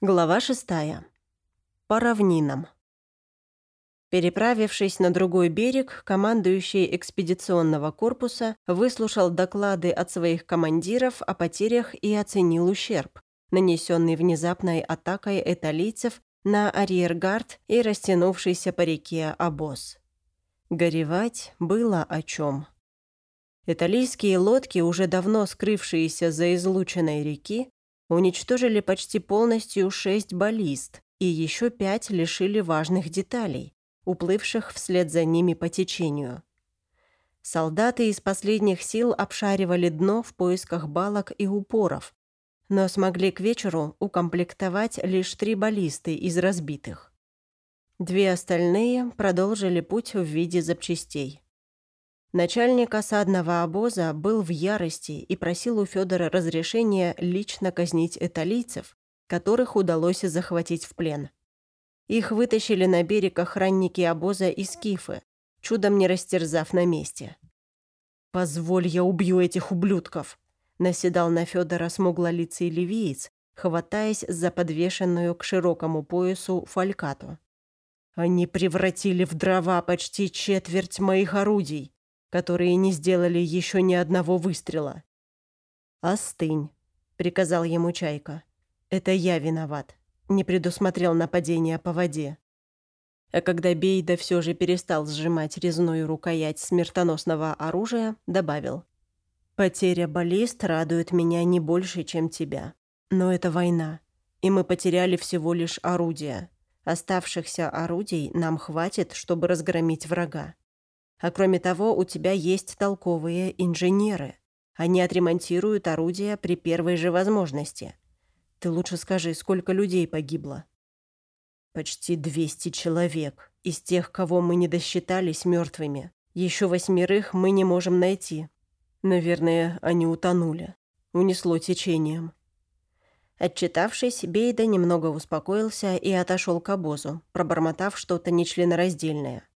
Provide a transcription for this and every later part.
Глава шестая. По равнинам. Переправившись на другой берег, командующий экспедиционного корпуса выслушал доклады от своих командиров о потерях и оценил ущерб, нанесенный внезапной атакой эталийцев на арьергард и растянувшийся по реке обоз. Горевать было о чем. Италийские лодки, уже давно скрывшиеся за излученной реки, уничтожили почти полностью шесть баллист и еще пять лишили важных деталей, уплывших вслед за ними по течению. Солдаты из последних сил обшаривали дно в поисках балок и упоров, но смогли к вечеру укомплектовать лишь три баллисты из разбитых. Две остальные продолжили путь в виде запчастей. Начальник осадного обоза был в ярости и просил у Федора разрешения лично казнить эталийцев, которых удалось захватить в плен. Их вытащили на берег охранники обоза и скифы, чудом не растерзав на месте. «Позволь, я убью этих ублюдков!» наседал на Федора смуглолицый ливиец, хватаясь за подвешенную к широкому поясу фалькату. «Они превратили в дрова почти четверть моих орудий которые не сделали еще ни одного выстрела. «Остынь», — приказал ему Чайка. «Это я виноват. Не предусмотрел нападение по воде». А когда Бейда все же перестал сжимать резную рукоять смертоносного оружия, добавил. «Потеря баллист радует меня не больше, чем тебя. Но это война, и мы потеряли всего лишь орудия. Оставшихся орудий нам хватит, чтобы разгромить врага. А кроме того, у тебя есть толковые инженеры. Они отремонтируют орудия при первой же возможности. Ты лучше скажи, сколько людей погибло?» «Почти 200 человек. Из тех, кого мы не досчитались мертвыми. Еще восьмерых мы не можем найти. Наверное, они утонули. Унесло течением». Отчитавшись, Бейда немного успокоился и отошел к обозу, пробормотав что-то нечленораздельное.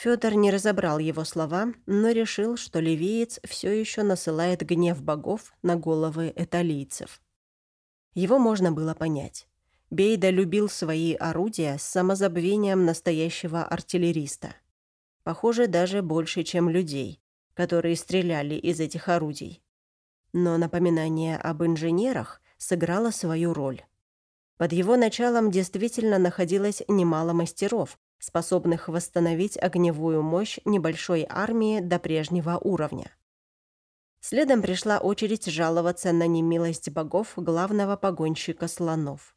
Федор не разобрал его слова, но решил, что ливиец все еще насылает гнев богов на головы эталийцев. Его можно было понять. Бейда любил свои орудия с самозабвением настоящего артиллериста. Похоже, даже больше, чем людей, которые стреляли из этих орудий. Но напоминание об инженерах сыграло свою роль. Под его началом действительно находилось немало мастеров, способных восстановить огневую мощь небольшой армии до прежнего уровня. Следом пришла очередь жаловаться на немилость богов главного погонщика слонов.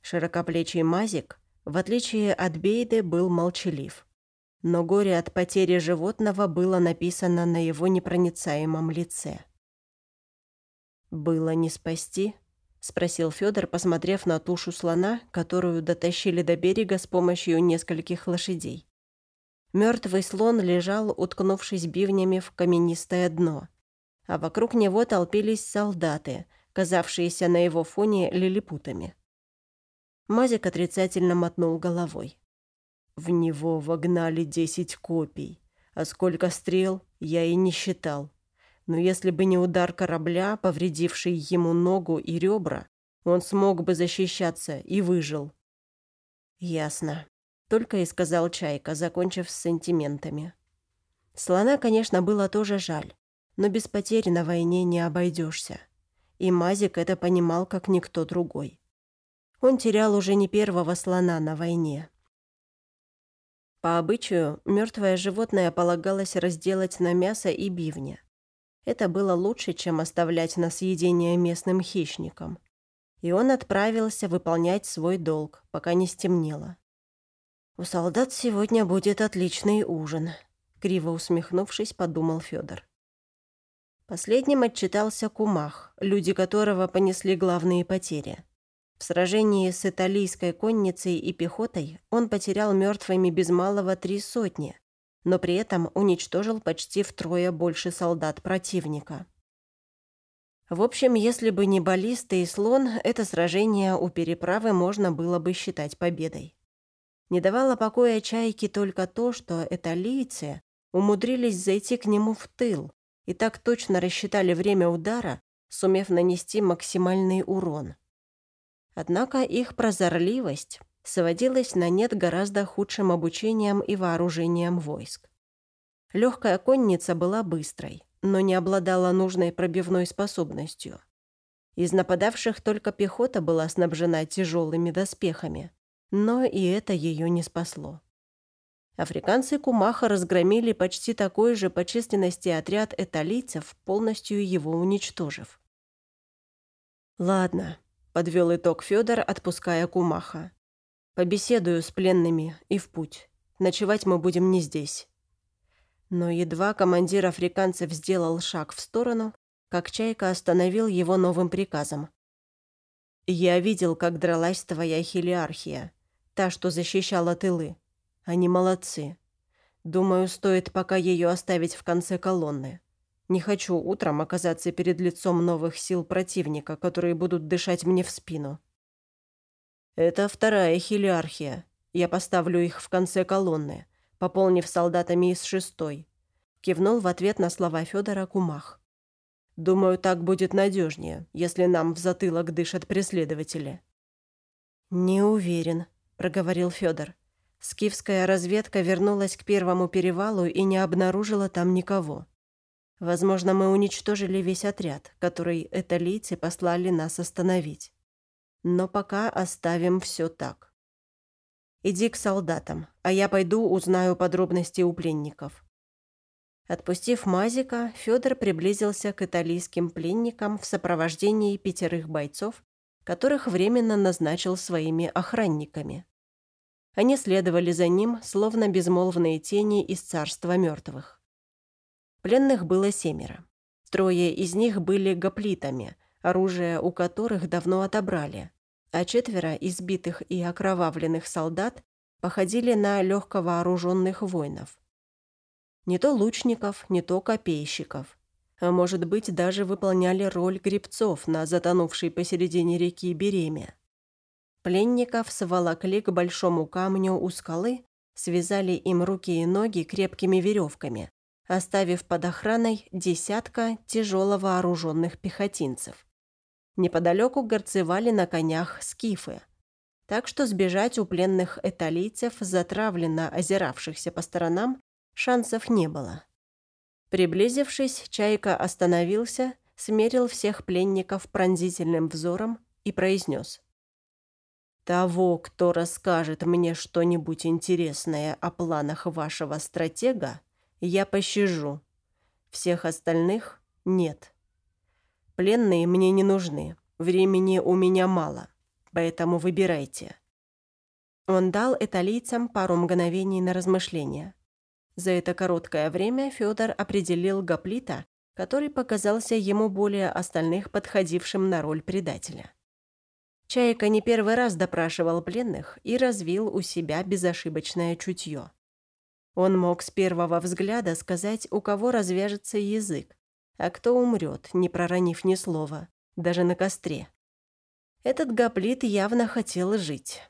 Широкоплечий Мазик, в отличие от Бейды, был молчалив. Но горе от потери животного было написано на его непроницаемом лице. «Было не спасти», спросил Федор, посмотрев на тушу слона, которую дотащили до берега с помощью нескольких лошадей. Мертвый слон лежал, уткнувшись бивнями в каменистое дно, а вокруг него толпились солдаты, казавшиеся на его фоне лилипутами. Мазик отрицательно мотнул головой. В него вогнали десять копий, а сколько стрел я и не считал но если бы не удар корабля, повредивший ему ногу и ребра, он смог бы защищаться и выжил. «Ясно», — только и сказал Чайка, закончив с сантиментами. Слона, конечно, было тоже жаль, но без потерь на войне не обойдешься. И Мазик это понимал, как никто другой. Он терял уже не первого слона на войне. По обычаю, мертвое животное полагалось разделать на мясо и бивня. Это было лучше, чем оставлять на съедение местным хищникам. И он отправился выполнять свой долг, пока не стемнело. «У солдат сегодня будет отличный ужин», — криво усмехнувшись, подумал Федор. Последним отчитался Кумах, люди которого понесли главные потери. В сражении с италийской конницей и пехотой он потерял мертвыми без малого три сотни, но при этом уничтожил почти втрое больше солдат противника. В общем, если бы не баллисты и слон, это сражение у переправы можно было бы считать победой. Не давало покоя чайке только то, что эталийцы умудрились зайти к нему в тыл и так точно рассчитали время удара, сумев нанести максимальный урон. Однако их прозорливость сводилась на нет гораздо худшим обучением и вооружением войск. Легкая конница была быстрой, но не обладала нужной пробивной способностью. Из нападавших только пехота была снабжена тяжелыми доспехами, но и это ее не спасло. Африканцы Кумаха разгромили почти такой же по численности отряд эталийцев, полностью его уничтожив. «Ладно», — подвел итог Федор, отпуская Кумаха. «Побеседую с пленными и в путь. Ночевать мы будем не здесь». Но едва командир африканцев сделал шаг в сторону, как Чайка остановил его новым приказом. «Я видел, как дралась твоя хелиархия, та, что защищала тылы. Они молодцы. Думаю, стоит пока ее оставить в конце колонны. Не хочу утром оказаться перед лицом новых сил противника, которые будут дышать мне в спину. Это вторая хилиархия. Я поставлю их в конце колонны, пополнив солдатами из шестой. Кивнул в ответ на слова Федора Кумах. Думаю, так будет надежнее, если нам в затылок дышат преследователи. Не уверен, проговорил Федор. Скифская разведка вернулась к первому перевалу и не обнаружила там никого. Возможно, мы уничтожили весь отряд, который эталийцы послали нас остановить. Но пока оставим все так. Иди к солдатам, а я пойду узнаю подробности у пленников. Отпустив Мазика, Федор приблизился к италийским пленникам в сопровождении пятерых бойцов, которых временно назначил своими охранниками. Они следовали за ним, словно безмолвные тени из царства мертвых. Пленных было семеро. Трое из них были гоплитами, оружие у которых давно отобрали, а четверо избитых и окровавленных солдат походили на легковооруженных воинов. Не то лучников, не то копейщиков. А может быть, даже выполняли роль гребцов на затонувшей посередине реки Береме. Пленников сволокли к большому камню у скалы, связали им руки и ноги крепкими веревками, оставив под охраной десятка тяжело вооруженных пехотинцев. Неподалеку горцевали на конях скифы. Так что сбежать у пленных эталийцев, затравленно озиравшихся по сторонам, шансов не было. Приблизившись, Чайка остановился, смерил всех пленников пронзительным взором и произнес – того, кто расскажет мне что-нибудь интересное о планах вашего стратега, я пощажу. Всех остальных нет. Пленные мне не нужны. Времени у меня мало. Поэтому выбирайте. Он дал италийцам пару мгновений на размышление. За это короткое время Федор определил Гоплита, который показался ему более остальных подходившим на роль предателя. Чайка не первый раз допрашивал пленных и развил у себя безошибочное чутье. Он мог с первого взгляда сказать, у кого развяжется язык, а кто умрет, не проронив ни слова, даже на костре. Этот гоплит явно хотел жить.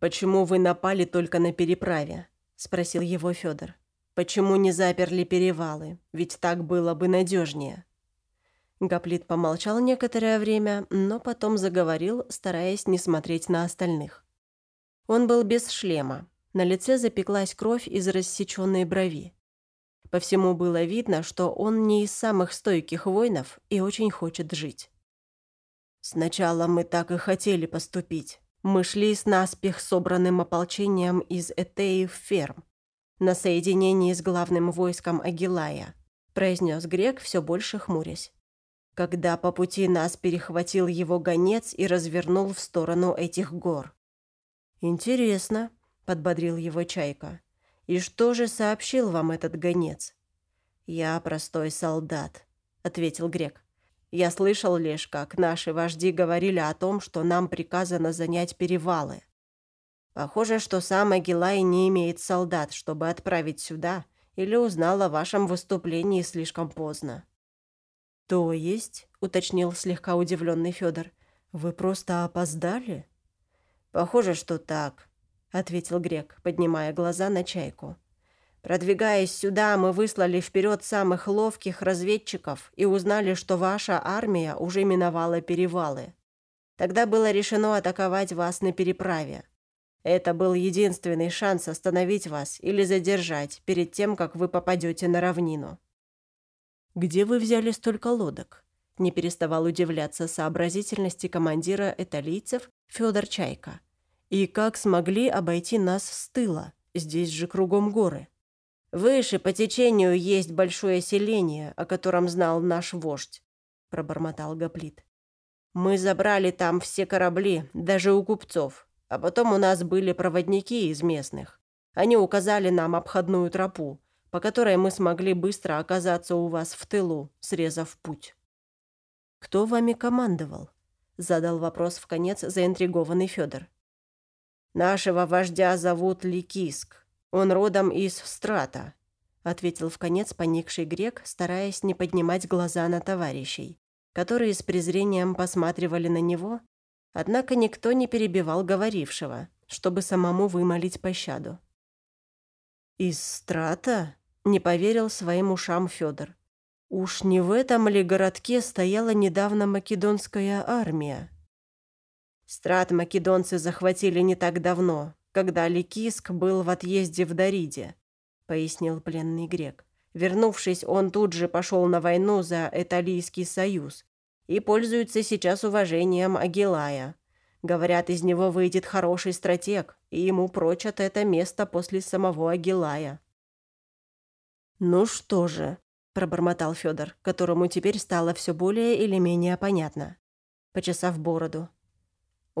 «Почему вы напали только на переправе?» – спросил его Федор. «Почему не заперли перевалы? Ведь так было бы надежнее. Гоплит помолчал некоторое время, но потом заговорил, стараясь не смотреть на остальных. Он был без шлема. На лице запеклась кровь из рассеченной брови. По всему было видно, что он не из самых стойких воинов и очень хочет жить. Сначала мы так и хотели поступить. Мы шли с наспех собранным ополчением из Этеев ферм на соединении с главным войском Агилая, произнес грек, все больше хмурясь когда по пути нас перехватил его гонец и развернул в сторону этих гор. «Интересно», — подбодрил его Чайка. «И что же сообщил вам этот гонец?» «Я простой солдат», — ответил Грек. «Я слышал лишь, как наши вожди говорили о том, что нам приказано занять перевалы. Похоже, что сам Агилай не имеет солдат, чтобы отправить сюда, или узнал о вашем выступлении слишком поздно. «То есть?» – уточнил слегка удивленный Федор. «Вы просто опоздали?» «Похоже, что так», – ответил Грек, поднимая глаза на чайку. «Продвигаясь сюда, мы выслали вперед самых ловких разведчиков и узнали, что ваша армия уже миновала перевалы. Тогда было решено атаковать вас на переправе. Это был единственный шанс остановить вас или задержать перед тем, как вы попадете на равнину. «Где вы взяли столько лодок?» Не переставал удивляться сообразительности командира эталийцев Федор Чайка. «И как смогли обойти нас с тыла? Здесь же кругом горы». «Выше по течению есть большое селение, о котором знал наш вождь», – пробормотал Гоплит. «Мы забрали там все корабли, даже у купцов, а потом у нас были проводники из местных. Они указали нам обходную тропу, по которой мы смогли быстро оказаться у вас в тылу, срезав путь». «Кто вами командовал?» – задал вопрос в конец заинтригованный Федор. «Нашего вождя зовут Ликиск. «Он родом из Страта», — ответил в конец поникший грек, стараясь не поднимать глаза на товарищей, которые с презрением посматривали на него, однако никто не перебивал говорившего, чтобы самому вымолить пощаду. «Из Страта?» — не поверил своим ушам Федор. «Уж не в этом ли городке стояла недавно македонская армия?» Страт македонцы захватили не так давно, когда Ликиск был в отъезде в Дариде», — пояснил пленный грек. Вернувшись, он тут же пошел на войну за Эталийский союз и пользуется сейчас уважением Агилая. Говорят, из него выйдет хороший стратег, и ему прочат это место после самого Агилая. «Ну что же», – пробормотал Федор, которому теперь стало все более или менее понятно, почесав бороду.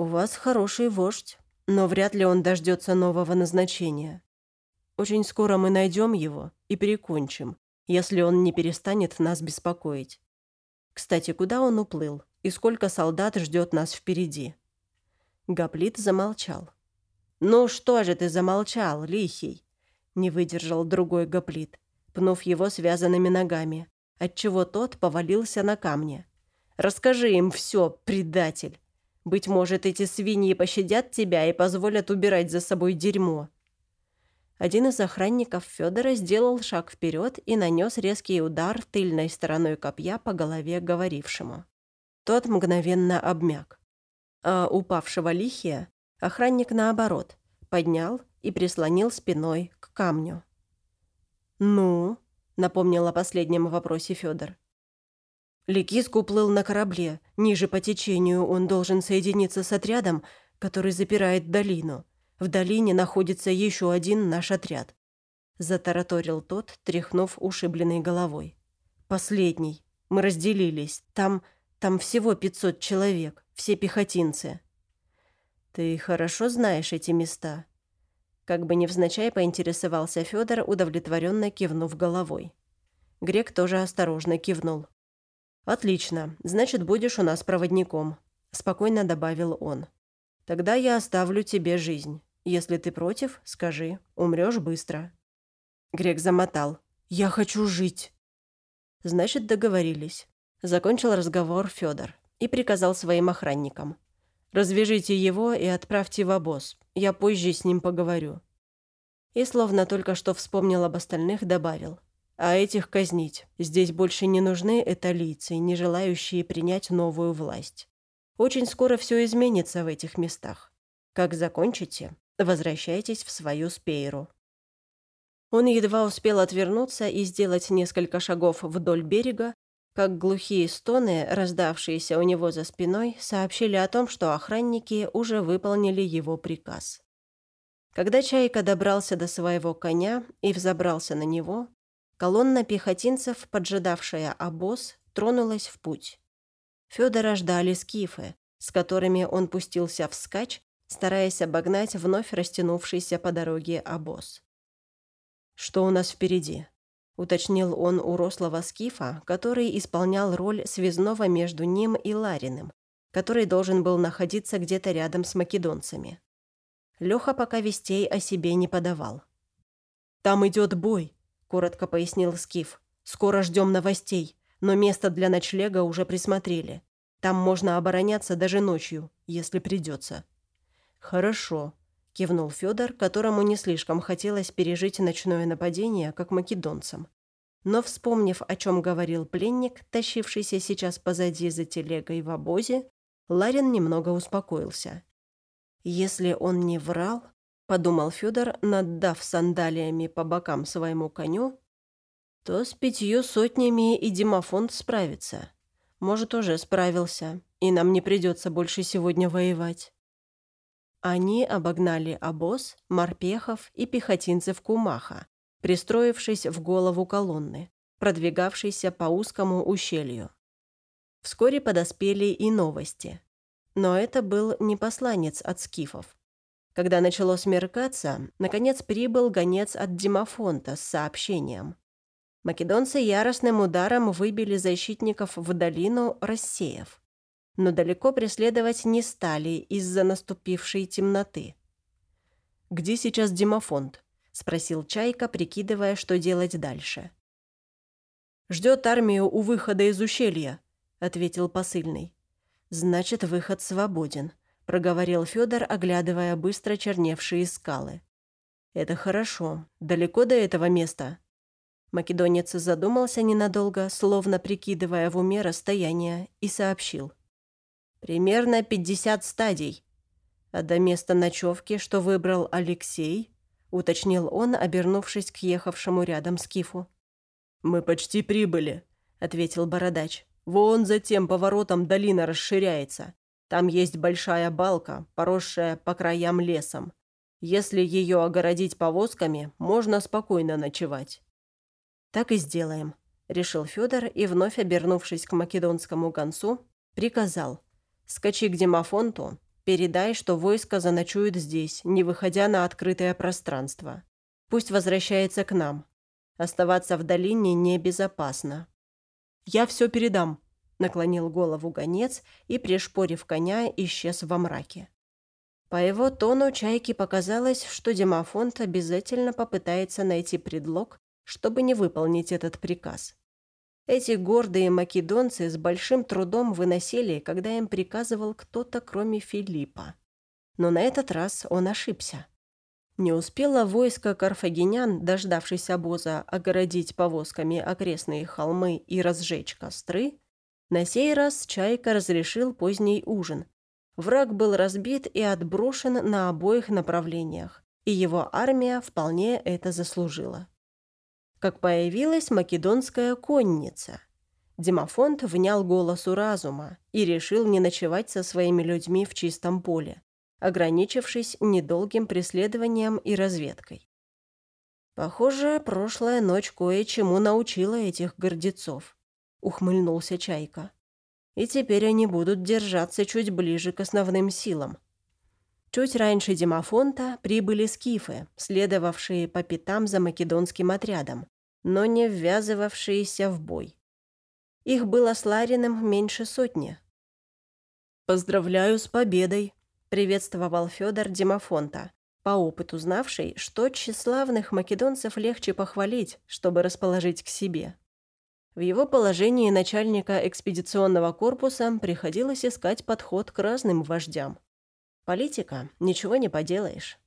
«У вас хороший вождь». Но вряд ли он дождется нового назначения. Очень скоро мы найдем его и перекончим, если он не перестанет нас беспокоить. Кстати, куда он уплыл и сколько солдат ждет нас впереди?» Гоплит замолчал. «Ну что же ты замолчал, лихий?» Не выдержал другой гоплит, пнув его связанными ногами, отчего тот повалился на камни. «Расскажи им все, предатель!» Быть может, эти свиньи пощадят тебя и позволят убирать за собой дерьмо». Один из охранников Федора сделал шаг вперед и нанес резкий удар тыльной стороной копья по голове говорившему. Тот мгновенно обмяк. А упавшего лихия охранник, наоборот, поднял и прислонил спиной к камню. «Ну?» — напомнил о последнем вопросе Федор. Ликиск уплыл на корабле. Ниже по течению он должен соединиться с отрядом, который запирает долину. В долине находится еще один наш отряд. Затараторил тот, тряхнув ушибленной головой. Последний. Мы разделились. Там... там всего 500 человек. Все пехотинцы. Ты хорошо знаешь эти места? Как бы невзначай поинтересовался Федор, удовлетворенно кивнув головой. Грек тоже осторожно кивнул. «Отлично. Значит, будешь у нас проводником», – спокойно добавил он. «Тогда я оставлю тебе жизнь. Если ты против, скажи. Умрешь быстро». Грек замотал. «Я хочу жить». «Значит, договорились». Закончил разговор Федор и приказал своим охранникам. «Развяжите его и отправьте в обоз. Я позже с ним поговорю». И, словно только что вспомнил об остальных, добавил – а этих казнить. Здесь больше не нужны эталийцы, не желающие принять новую власть. Очень скоро все изменится в этих местах. Как закончите, возвращайтесь в свою спейру». Он едва успел отвернуться и сделать несколько шагов вдоль берега, как глухие стоны, раздавшиеся у него за спиной, сообщили о том, что охранники уже выполнили его приказ. Когда Чайка добрался до своего коня и взобрался на него, Колонна пехотинцев, поджидавшая обоз, тронулась в путь. Федора ждали скифы, с которыми он пустился вскачь, стараясь обогнать вновь растянувшийся по дороге обоз. «Что у нас впереди?» – уточнил он у рослого скифа, который исполнял роль связного между ним и Лариным, который должен был находиться где-то рядом с македонцами. Леха пока вестей о себе не подавал. «Там идет бой», коротко пояснил Скиф. «Скоро ждем новостей, но место для ночлега уже присмотрели. Там можно обороняться даже ночью, если придется». «Хорошо», – кивнул Федор, которому не слишком хотелось пережить ночное нападение, как македонцам. Но, вспомнив, о чем говорил пленник, тащившийся сейчас позади за телегой в обозе, Ларин немного успокоился. «Если он не врал», — подумал Федор, наддав сандалиями по бокам своему коню, то с пятью сотнями и Димофонд справится. Может, уже справился, и нам не придется больше сегодня воевать. Они обогнали обоз, морпехов и пехотинцев Кумаха, пристроившись в голову колонны, продвигавшейся по узкому ущелью. Вскоре подоспели и новости. Но это был не посланец от скифов. Когда начало смеркаться, наконец прибыл гонец от Димофонта с сообщением. Македонцы яростным ударом выбили защитников в долину, рассеяв. Но далеко преследовать не стали из-за наступившей темноты. «Где сейчас Димофонт?» – спросил Чайка, прикидывая, что делать дальше. «Ждет армию у выхода из ущелья», – ответил посыльный. «Значит, выход свободен», – проговорил Федор, оглядывая быстро черневшие скалы. «Это хорошо. Далеко до этого места?» Македонец задумался ненадолго, словно прикидывая в уме расстояние, и сообщил. «Примерно 50 стадий. А до места ночевки, что выбрал Алексей?» – уточнил он, обернувшись к ехавшему рядом скифу. «Мы почти прибыли», – ответил бородач. «Вон за тем поворотом долина расширяется. Там есть большая балка, поросшая по краям лесом. Если ее огородить повозками, можно спокойно ночевать». «Так и сделаем», – решил Федор и, вновь обернувшись к македонскому гонцу, приказал. «Скачи к Демофонту, передай, что войско заночует здесь, не выходя на открытое пространство. Пусть возвращается к нам. Оставаться в долине небезопасно». «Я все передам», – наклонил голову гонец и, пришпорив коня, исчез во мраке. По его тону Чайке показалось, что Демофонт обязательно попытается найти предлог, чтобы не выполнить этот приказ. Эти гордые македонцы с большим трудом выносили, когда им приказывал кто-то, кроме Филиппа. Но на этот раз он ошибся. Не успело войско карфагенян, дождавшись обоза, огородить повозками окрестные холмы и разжечь костры, на сей раз Чайка разрешил поздний ужин. Враг был разбит и отброшен на обоих направлениях, и его армия вполне это заслужила как появилась македонская конница. Демофонт внял голосу разума и решил не ночевать со своими людьми в чистом поле, ограничившись недолгим преследованием и разведкой. «Похоже, прошлая ночь кое-чему научила этих гордецов», — ухмыльнулся Чайка. «И теперь они будут держаться чуть ближе к основным силам». Чуть раньше Демофонта прибыли скифы, следовавшие по пятам за македонским отрядом, но не ввязывавшиеся в бой. Их было с Лариным меньше сотни. «Поздравляю с победой», — приветствовал Федор Демофонта, по опыту знавший, что тщеславных македонцев легче похвалить, чтобы расположить к себе. В его положении начальника экспедиционного корпуса приходилось искать подход к разным вождям. Политика, ничего не поделаешь.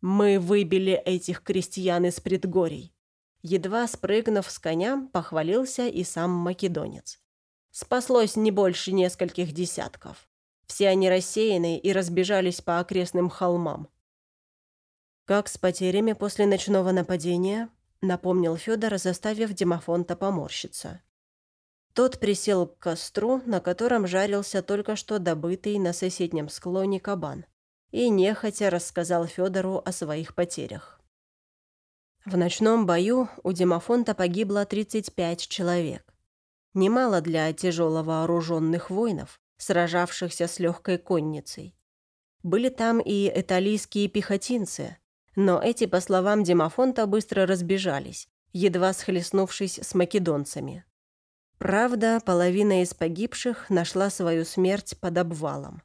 Мы выбили этих крестьян из предгорий. Едва спрыгнув с коня, похвалился и сам македонец. Спаслось не больше нескольких десятков. Все они рассеяны и разбежались по окрестным холмам. «Как с потерями после ночного нападения?» — напомнил Федор, заставив Демофонта поморщиться. Тот присел к костру, на котором жарился только что добытый на соседнем склоне кабан, и нехотя рассказал Федору о своих потерях. В ночном бою у Демофонта погибло 35 человек. Немало для тяжело вооруженных воинов, сражавшихся с легкой конницей. Были там и италийские пехотинцы, но эти, по словам Демофонта, быстро разбежались, едва схлестнувшись с македонцами. Правда, половина из погибших нашла свою смерть под обвалом.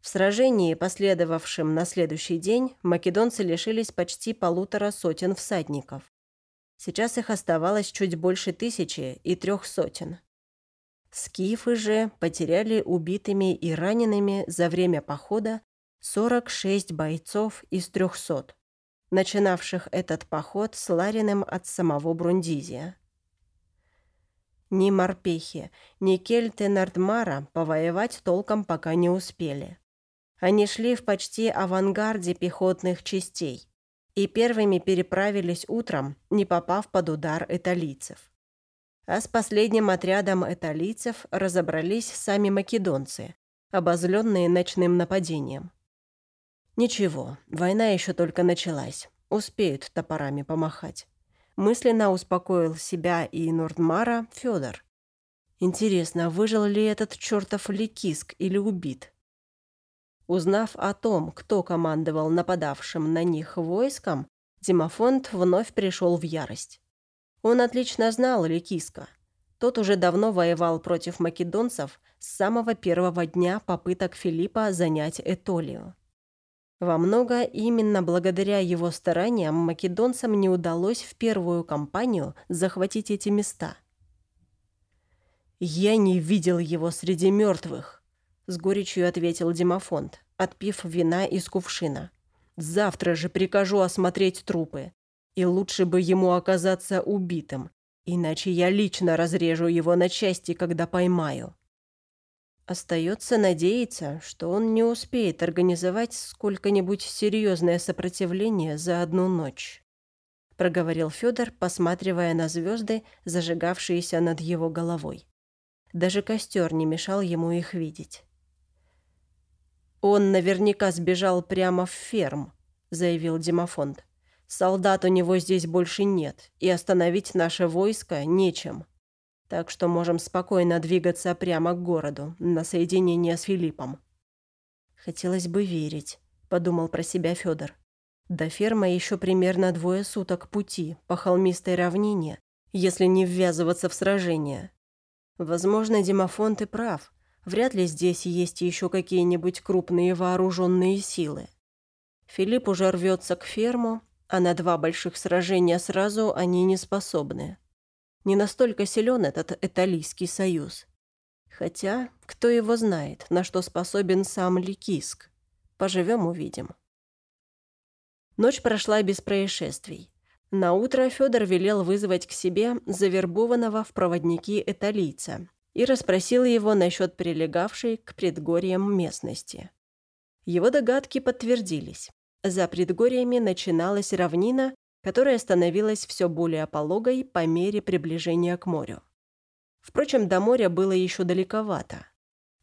В сражении, последовавшем на следующий день, македонцы лишились почти полутора сотен всадников. Сейчас их оставалось чуть больше тысячи и трех сотен. Скифы же потеряли убитыми и ранеными за время похода 46 бойцов из 300, начинавших этот поход с Лариным от самого Брундизия. Ни морпехи, ни кельты Нардмара повоевать толком пока не успели. Они шли в почти авангарде пехотных частей и первыми переправились утром, не попав под удар италийцев. А с последним отрядом италийцев разобрались сами македонцы, обозленные ночным нападением. Ничего, война еще только началась, успеют топорами помахать. Мысленно успокоил себя и Нордмара Федор. Интересно, выжил ли этот чертов Ликиск или убит? Узнав о том, кто командовал нападавшим на них войском, Димофонт вновь пришел в ярость. Он отлично знал Ликиска. Тот уже давно воевал против македонцев с самого первого дня попыток Филиппа занять Этолию. Во много именно благодаря его стараниям македонцам не удалось в первую кампанию захватить эти места. «Я не видел его среди мертвых», — с горечью ответил Димофонт, отпив вина из кувшина. «Завтра же прикажу осмотреть трупы. И лучше бы ему оказаться убитым, иначе я лично разрежу его на части, когда поймаю». Остается надеяться, что он не успеет организовать сколько-нибудь серьезное сопротивление за одну ночь. Проговорил Федор, посматривая на звезды, зажигавшиеся над его головой. Даже костер не мешал ему их видеть. «Он наверняка сбежал прямо в ферм», — заявил Димофонд. «Солдат у него здесь больше нет, и остановить наше войско нечем. Так что можем спокойно двигаться прямо к городу, на соединение с Филиппом». «Хотелось бы верить», — подумал про себя Федор. «До фермы еще примерно двое суток пути по холмистой равнине, если не ввязываться в сражение. Возможно, Димофонт и прав. Вряд ли здесь есть еще какие-нибудь крупные вооруженные силы. Филипп уже рвется к ферму, а на два больших сражения сразу они не способны. Не настолько силен этот Эталийский союз. Хотя, кто его знает, на что способен сам Ликиск. Поживем – увидим. Ночь прошла без происшествий. На утро Федор велел вызвать к себе завербованного в проводники эталийца и расспросил его насчет прилегавшей к предгорьям местности. Его догадки подтвердились. За предгорьями начиналась равнина, которая становилась все более пологой по мере приближения к морю. Впрочем, до моря было еще далековато.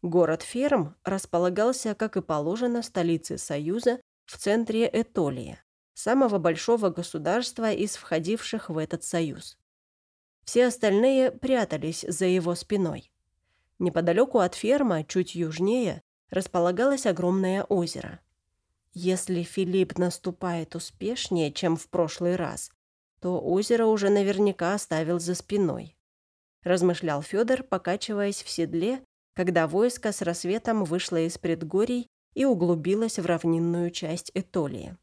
Город Ферм располагался, как и положено, столице Союза в центре Этолии, самого большого государства из входивших в этот союз. Все остальные прятались за его спиной. Неподалеку от ферма, чуть южнее, располагалось огромное озеро. Если Филипп наступает успешнее, чем в прошлый раз, то озеро уже наверняка оставил за спиной. Размышлял Федор, покачиваясь в седле, когда войско с рассветом вышло из предгорий и углубилось в равнинную часть Этолии.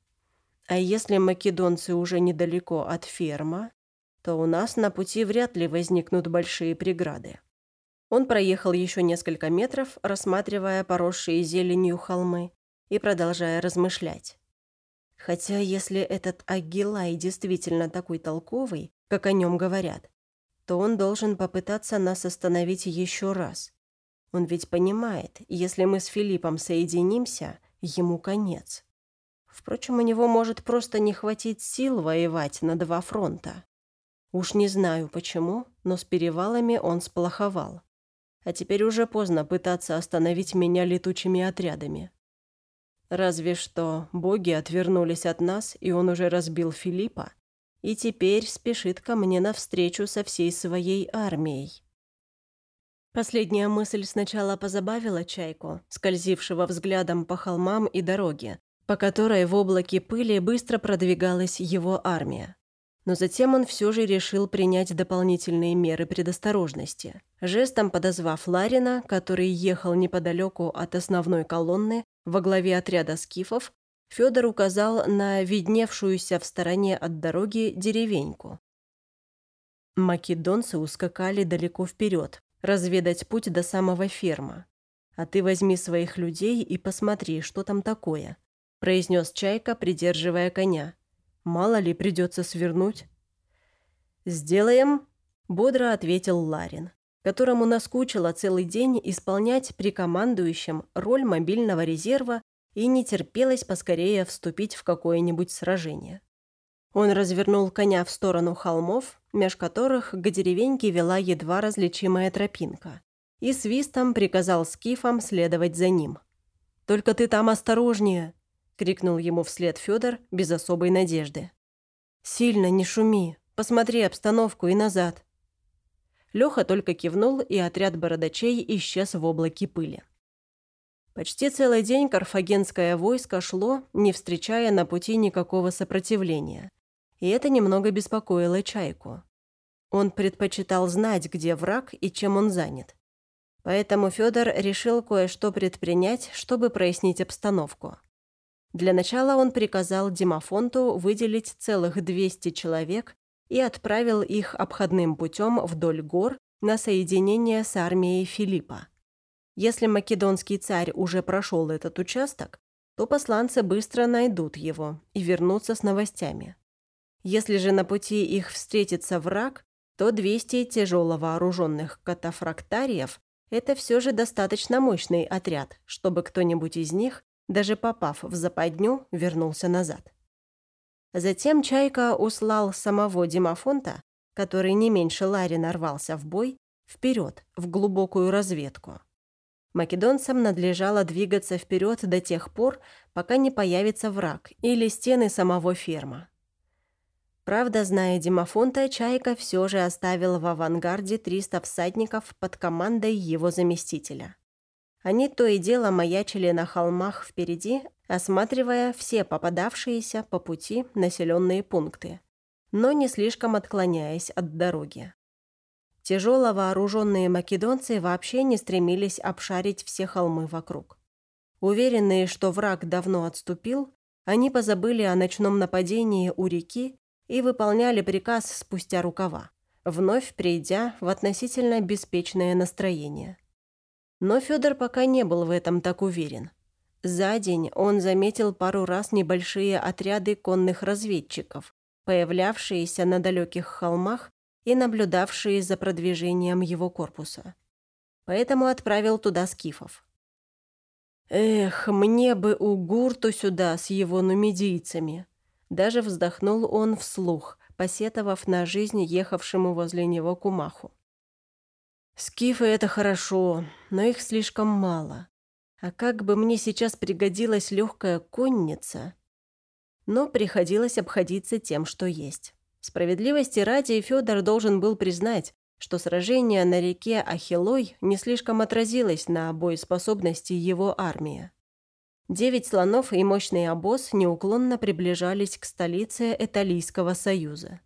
А если македонцы уже недалеко от ферма, то у нас на пути вряд ли возникнут большие преграды. Он проехал еще несколько метров, рассматривая поросшие зеленью холмы и продолжая размышлять. Хотя если этот Агилай действительно такой толковый, как о нем говорят, то он должен попытаться нас остановить еще раз. Он ведь понимает, если мы с Филиппом соединимся, ему конец. Впрочем, у него может просто не хватить сил воевать на два фронта. Уж не знаю почему, но с перевалами он сплоховал. А теперь уже поздно пытаться остановить меня летучими отрядами. Разве что боги отвернулись от нас, и он уже разбил Филиппа, и теперь спешит ко мне навстречу со всей своей армией. Последняя мысль сначала позабавила Чайку, скользившего взглядом по холмам и дороге, по которой в облаке пыли быстро продвигалась его армия но затем он все же решил принять дополнительные меры предосторожности. Жестом подозвав Ларина, который ехал неподалеку от основной колонны во главе отряда скифов, Федор указал на видневшуюся в стороне от дороги деревеньку. Македонцы ускакали далеко вперед, разведать путь до самого ферма. «А ты возьми своих людей и посмотри, что там такое», произнес Чайка, придерживая коня. Мало ли придется свернуть. «Сделаем», Бодро ответил Ларин, которому наскучило целый день исполнять при командующем роль мобильного резерва и не терпелось поскорее вступить в какое-нибудь сражение. Он развернул коня в сторону холмов, меж которых к деревеньке вела едва различимая тропинка, и свистом приказал скифам следовать за ним. «Только ты там осторожнее!» — крикнул ему вслед Федор без особой надежды. «Сильно не шуми, посмотри обстановку и назад». Леха только кивнул, и отряд бородачей исчез в облаке пыли. Почти целый день карфагенское войско шло, не встречая на пути никакого сопротивления. И это немного беспокоило Чайку. Он предпочитал знать, где враг и чем он занят. Поэтому Федор решил кое-что предпринять, чтобы прояснить обстановку. Для начала он приказал Димафонту выделить целых 200 человек и отправил их обходным путем вдоль гор на соединение с армией Филиппа. Если македонский царь уже прошел этот участок, то посланцы быстро найдут его и вернутся с новостями. Если же на пути их встретится враг, то 200 тяжело вооруженных катафрактариев – это все же достаточно мощный отряд, чтобы кто-нибудь из них, даже попав в западню, вернулся назад. Затем Чайка услал самого Димафонта, который не меньше Ларина рвался в бой, вперед, в глубокую разведку. Македонцам надлежало двигаться вперед до тех пор, пока не появится враг или стены самого ферма. Правда, зная Димафонта, Чайка все же оставил в авангарде 300 всадников под командой его заместителя. Они то и дело маячили на холмах впереди, осматривая все попадавшиеся по пути населенные пункты, но не слишком отклоняясь от дороги. Тяжело вооруженные македонцы вообще не стремились обшарить все холмы вокруг. Уверенные, что враг давно отступил, они позабыли о ночном нападении у реки и выполняли приказ спустя рукава, вновь придя в относительно беспечное настроение. Но Федор пока не был в этом так уверен. За день он заметил пару раз небольшие отряды конных разведчиков, появлявшиеся на далеких холмах и наблюдавшие за продвижением его корпуса. Поэтому отправил туда скифов. «Эх, мне бы у Гурту сюда с его нумидийцами!» Даже вздохнул он вслух, посетовав на жизнь ехавшему возле него кумаху. «Скифы — это хорошо, но их слишком мало. А как бы мне сейчас пригодилась легкая конница?» Но приходилось обходиться тем, что есть. Справедливости ради Федор должен был признать, что сражение на реке Ахилой не слишком отразилось на боеспособности его армии. Девять слонов и мощный обоз неуклонно приближались к столице Эталийского союза.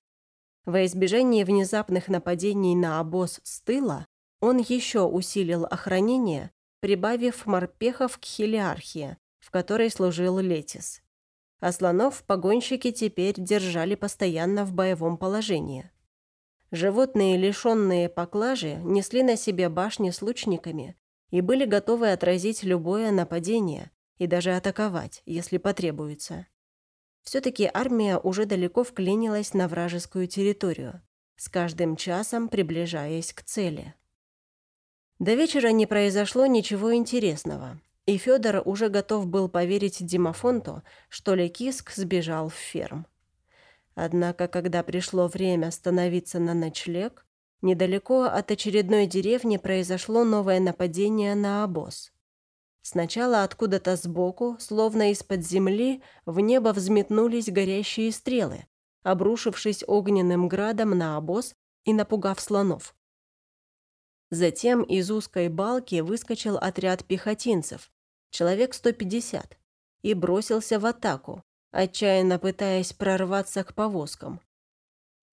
Во избежание внезапных нападений на обоз с тыла он еще усилил охранение, прибавив морпехов к хелиархии, в которой служил Летис а слонов погонщики теперь держали постоянно в боевом положении. Животные, лишенные поклажи, несли на себе башни с лучниками и были готовы отразить любое нападение и даже атаковать, если потребуется. Все-таки армия уже далеко вклинилась на вражескую территорию, с каждым часом приближаясь к цели. До вечера не произошло ничего интересного, и Федор уже готов был поверить Димафонту, что Лекиск сбежал в ферм. Однако, когда пришло время становиться на ночлег, недалеко от очередной деревни произошло новое нападение на обоз. Сначала откуда-то сбоку, словно из-под земли, в небо взметнулись горящие стрелы, обрушившись огненным градом на обоз и напугав слонов. Затем из узкой балки выскочил отряд пехотинцев, человек 150, и бросился в атаку, отчаянно пытаясь прорваться к повозкам.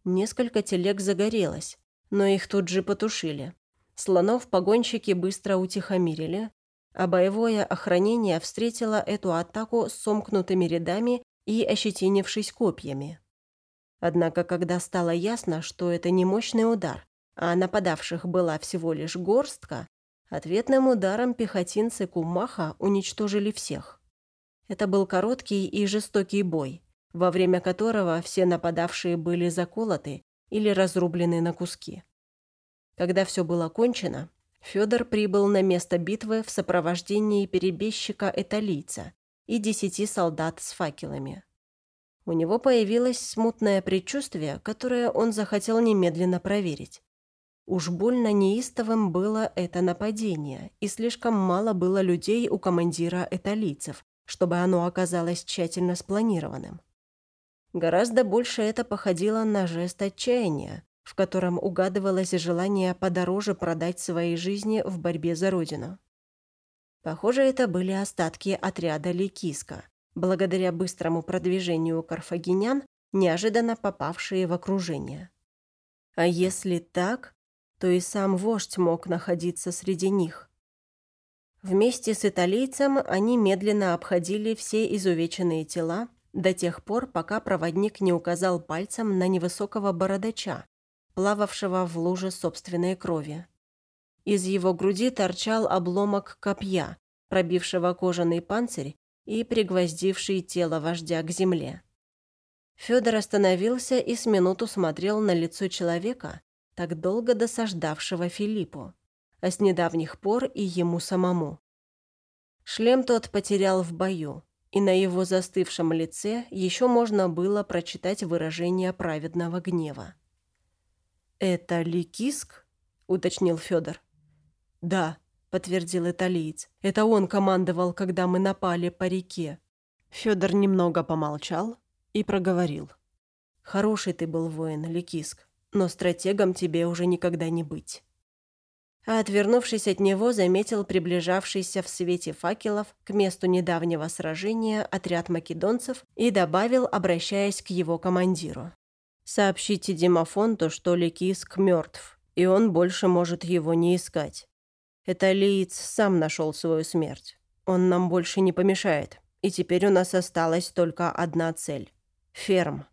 Несколько телег загорелось, но их тут же потушили. Слонов погонщики быстро утихомирили, а боевое охранение встретило эту атаку с сомкнутыми рядами и ощетинившись копьями. Однако, когда стало ясно, что это не мощный удар, а нападавших была всего лишь горстка, ответным ударом пехотинцы Кумаха уничтожили всех. Это был короткий и жестокий бой, во время которого все нападавшие были заколоты или разрублены на куски. Когда все было кончено, Федор прибыл на место битвы в сопровождении перебежчика Эталийца и десяти солдат с факелами. У него появилось смутное предчувствие, которое он захотел немедленно проверить. Уж больно неистовым было это нападение, и слишком мало было людей у командира эталийцев, чтобы оно оказалось тщательно спланированным. Гораздо больше это походило на жест отчаяния, в котором угадывалось желание подороже продать свои жизни в борьбе за родину. Похоже, это были остатки отряда Ликиска, благодаря быстрому продвижению карфагенян, неожиданно попавшие в окружение. А если так, то и сам вождь мог находиться среди них. Вместе с италийцем они медленно обходили все изувеченные тела до тех пор, пока проводник не указал пальцем на невысокого бородача, плававшего в луже собственной крови. Из его груди торчал обломок копья, пробившего кожаный панцирь и пригвоздивший тело вождя к земле. Федор остановился и с минуту смотрел на лицо человека, так долго досаждавшего Филиппу, а с недавних пор и ему самому. Шлем тот потерял в бою, и на его застывшем лице еще можно было прочитать выражение праведного гнева. «Это Ликиск?» – уточнил Федор. «Да», – подтвердил италиец. «Это он командовал, когда мы напали по реке». Федор немного помолчал и проговорил. «Хороший ты был воин, Ликиск, но стратегом тебе уже никогда не быть». А отвернувшись от него, заметил приближавшийся в свете факелов к месту недавнего сражения отряд македонцев и добавил, обращаясь к его командиру. Сообщите Димофонту, что Ликиск мертв, и он больше может его не искать. Это Лиц сам нашел свою смерть. Он нам больше не помешает, и теперь у нас осталась только одна цель – ферм.